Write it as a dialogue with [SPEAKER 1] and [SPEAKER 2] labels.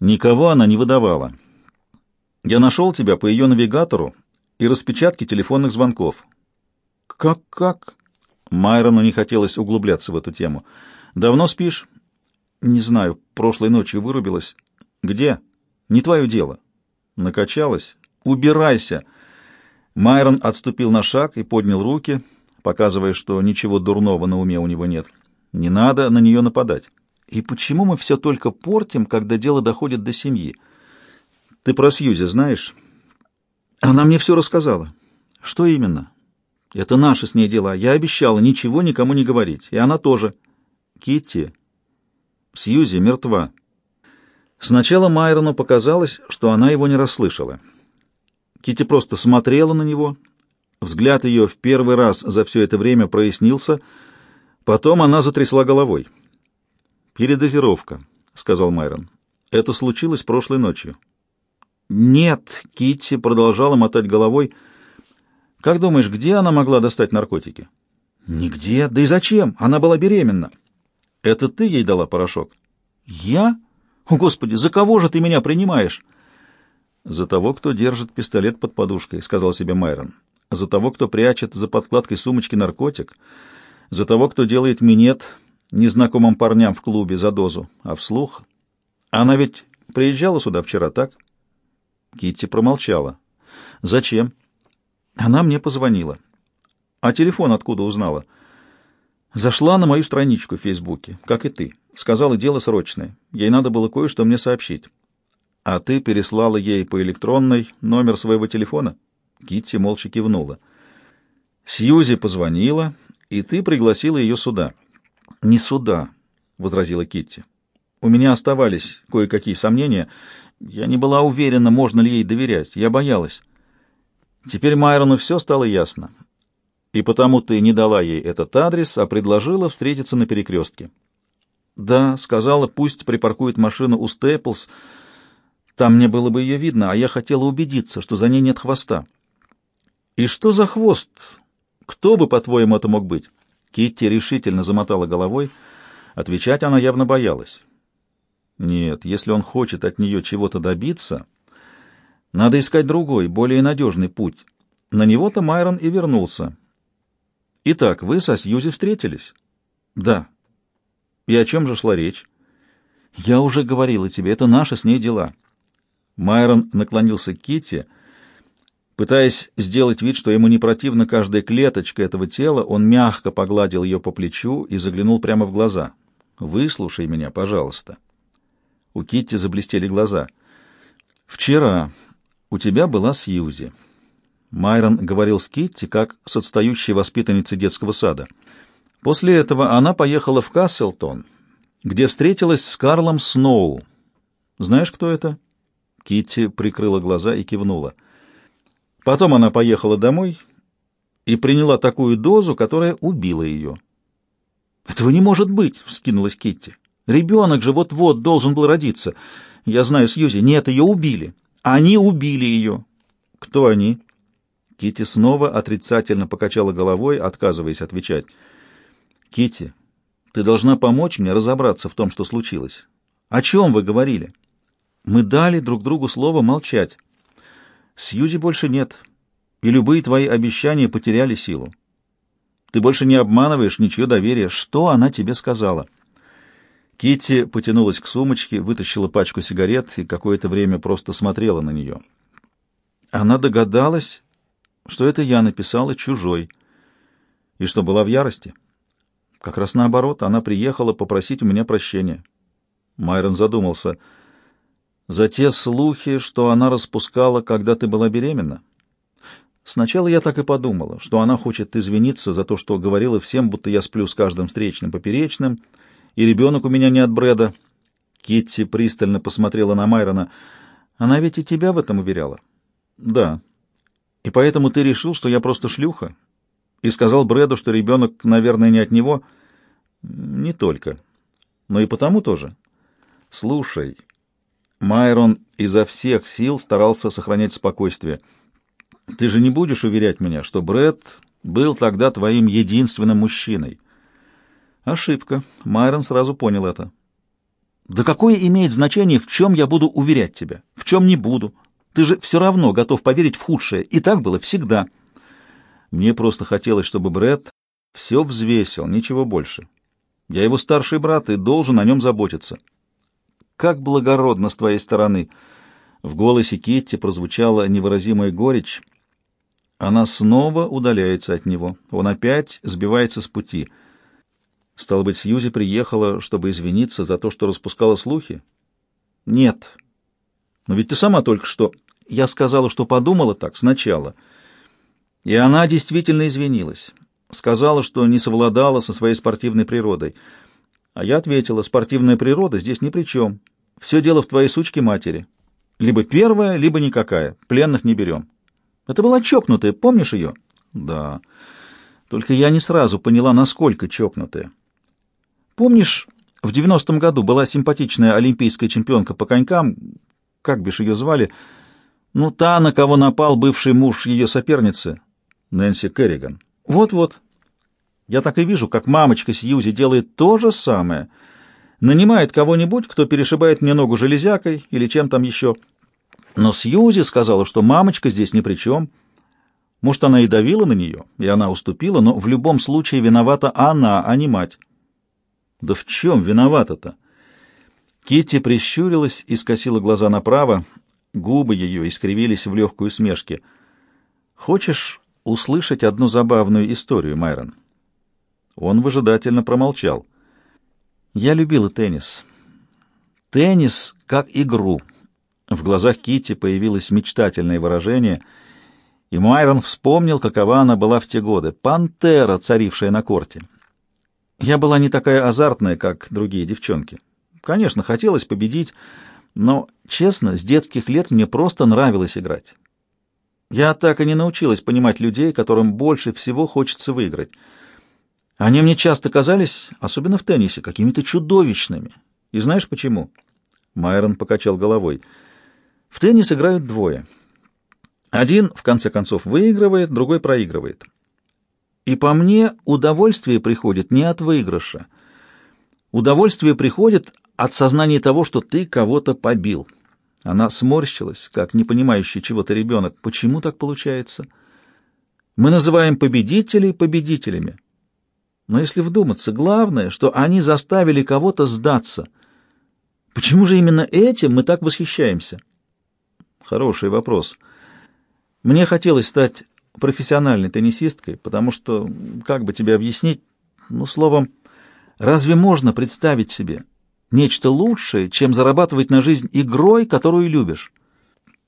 [SPEAKER 1] Никого она не выдавала. Я нашел тебя по ее навигатору и распечатке телефонных звонков.
[SPEAKER 2] Как-как?
[SPEAKER 1] Майрону не хотелось углубляться в эту тему. Давно спишь?
[SPEAKER 2] Не знаю, прошлой ночью вырубилась.
[SPEAKER 1] Где?
[SPEAKER 2] Не твое дело.
[SPEAKER 1] Накачалась?
[SPEAKER 2] Убирайся.
[SPEAKER 1] Майрон отступил на шаг и поднял руки, показывая, что ничего дурного на уме у него нет. Не надо на нее нападать.
[SPEAKER 2] И почему мы все только портим, когда дело доходит до семьи?
[SPEAKER 1] Ты про Сьюзи знаешь?
[SPEAKER 2] Она мне все рассказала.
[SPEAKER 1] Что именно?
[SPEAKER 2] Это наши с ней дела. Я обещала ничего никому не говорить. И она тоже.
[SPEAKER 1] Китти. Сьюзи мертва. Сначала Майрону показалось, что она его не расслышала. Китти просто смотрела на него. Взгляд ее в первый раз за все это время прояснился. Потом она затрясла головой. «Передозировка», — сказал Майрон. «Это случилось прошлой ночью».
[SPEAKER 2] «Нет», — Китти продолжала мотать головой.
[SPEAKER 1] «Как думаешь, где она могла достать наркотики?»
[SPEAKER 2] «Нигде. Да и зачем? Она была беременна».
[SPEAKER 1] «Это ты ей дала порошок?»
[SPEAKER 2] «Я? О, Господи, за кого же ты меня принимаешь?»
[SPEAKER 1] «За того, кто держит пистолет под подушкой», — сказал себе Майрон. «За того, кто прячет за подкладкой сумочки наркотик. За того, кто делает минет незнакомым парням в клубе за дозу. А вслух? Она ведь приезжала сюда вчера, так?» Китти промолчала. «Зачем?»
[SPEAKER 2] «Она мне позвонила».
[SPEAKER 1] «А телефон откуда узнала?»
[SPEAKER 2] «Зашла на мою страничку в Фейсбуке, как и ты. Сказала, дело срочное. Ей надо было кое-что мне сообщить».
[SPEAKER 1] «А ты переслала ей по электронной номер своего телефона?» Китти молча кивнула. «Сьюзи позвонила, и ты пригласила ее сюда».
[SPEAKER 2] «Не сюда», — возразила Китти. «У меня оставались кое-какие сомнения. Я не была уверена, можно ли ей доверять. Я боялась».
[SPEAKER 1] Теперь Майрону все стало ясно. И потому ты не дала ей этот адрес, а предложила встретиться на перекрестке.
[SPEAKER 2] «Да», — сказала, — «пусть припаркует машину у Стейплс», — там мне было бы ее видно, а я хотела убедиться, что за ней нет хвоста.
[SPEAKER 1] И что за хвост? Кто бы, по-твоему, это мог быть? Китти решительно замотала головой. Отвечать она явно боялась. Нет, если он хочет от нее чего-то добиться, надо искать другой, более надежный путь. На него-то Майрон и вернулся. Итак, вы со Сьюзи встретились?
[SPEAKER 2] Да.
[SPEAKER 1] И о чем же шла речь?
[SPEAKER 2] Я уже говорила тебе, это наши с ней дела.
[SPEAKER 1] Майрон наклонился к Китти. Пытаясь сделать вид, что ему не противна каждая клеточка этого тела, он мягко погладил ее по плечу и заглянул прямо в глаза. «Выслушай меня, пожалуйста». У Китти заблестели глаза. «Вчера у тебя была Сьюзи». Майрон говорил с Китти, как с отстающей воспитанницей детского сада. После этого она поехала в Касселтон, где встретилась с Карлом Сноу. Знаешь, кто это?» Китти прикрыла глаза и кивнула. Потом она поехала домой и приняла такую дозу, которая убила ее.
[SPEAKER 2] «Этого не может быть!» — вскинулась Китти. «Ребенок же вот-вот должен был родиться. Я знаю Сьюзи. Нет, ее убили. Они убили ее».
[SPEAKER 1] «Кто они?» Китти снова отрицательно покачала головой, отказываясь отвечать. «Китти, ты должна помочь мне разобраться в том, что случилось. О чем вы говорили?»
[SPEAKER 2] Мы дали друг другу слово молчать. Сьюзи больше нет, и любые твои обещания потеряли силу. Ты больше не обманываешь ничье доверие. Что она тебе сказала?»
[SPEAKER 1] Китти потянулась к сумочке, вытащила пачку сигарет и какое-то время просто смотрела на нее.
[SPEAKER 2] Она догадалась, что это я написала чужой, и что была в ярости. Как раз наоборот, она приехала попросить у меня прощения.
[SPEAKER 1] Майрон задумался — за те слухи, что она распускала, когда ты была беременна?
[SPEAKER 2] Сначала я так и подумала, что она хочет извиниться за то, что говорила всем, будто я сплю с каждым встречным поперечным, и ребенок у меня не от Брэда. Китти пристально посмотрела на Майрона. Она ведь и тебя в этом уверяла?
[SPEAKER 1] Да.
[SPEAKER 2] И поэтому ты решил, что я просто шлюха? И сказал Брэду, что ребенок, наверное, не от него?
[SPEAKER 1] Не только. Но и потому тоже. Слушай, Майрон изо всех сил старался сохранять спокойствие. «Ты же не будешь уверять меня, что Брэд был тогда твоим единственным мужчиной?»
[SPEAKER 2] Ошибка. Майрон сразу понял это. Да какое имеет значение, в чем я буду уверять тебя, в чем не буду? Ты же все равно готов поверить в худшее, и так было всегда. Мне просто хотелось, чтобы Бред все взвесил, ничего больше. Я его старший брат и должен о нем заботиться. Как благородно с твоей стороны! В голосе Китти прозвучала невыразимая горечь. Она снова удаляется от него. Он опять сбивается с пути. Стало быть, Сьюзи приехала, чтобы извиниться за то, что распускала слухи? Нет. Но ведь ты сама только что... Я сказала, что подумала так сначала. И она действительно извинилась. Сказала, что не совладала со своей спортивной природой. А я ответила, спортивная природа здесь ни при чем. Все дело в твоей сучке матери. Либо первая, либо никакая. Пленных не берем. Это была чокнутая, помнишь ее? Да. Только я не сразу поняла, насколько чокнутая. Помнишь, в девяностом году была симпатичная олимпийская чемпионка по конькам, как бишь ее звали, ну, та, на кого напал бывший муж ее соперницы, Нэнси Керриган. Вот-вот. Я так и вижу, как мамочка Сьюзи делает то же самое. Нанимает кого-нибудь, кто перешибает мне ногу железякой или чем там еще. Но Сьюзи сказала, что мамочка здесь ни при чем. Может, она и давила на нее, и она уступила, но в любом случае виновата она, а не мать. Да в чем виновата-то? Китти прищурилась и скосила глаза направо. Губы ее искривились в легкой усмешке. «Хочешь услышать одну забавную историю, Майрон. Он выжидательно промолчал. Я любила теннис. Теннис как игру. В глазах Кити появилось мечтательное выражение, и Майрон вспомнил, какова она была в те годы. Пантера, царившая на корте. Я была не такая азартная, как другие девчонки. Конечно, хотелось победить, но, честно, с детских лет мне просто нравилось играть. Я так и не научилась понимать людей, которым больше всего хочется выиграть. Они мне часто казались, особенно в теннисе, какими-то чудовищными. И знаешь почему? Майрон покачал головой. В теннис играют двое. Один, в конце концов, выигрывает, другой проигрывает. И по мне удовольствие приходит не от выигрыша. Удовольствие приходит от сознания того, что ты кого-то побил. Она сморщилась, как не понимающий чего-то ребенок. Почему так получается? Мы называем победителей победителями. Но если вдуматься, главное, что они заставили кого-то сдаться. Почему же именно этим мы так восхищаемся? Хороший вопрос. Мне хотелось стать профессиональной теннисисткой, потому что, как бы тебе объяснить, ну, словом, разве можно представить себе, нечто лучшее, чем зарабатывать на жизнь игрой, которую любишь.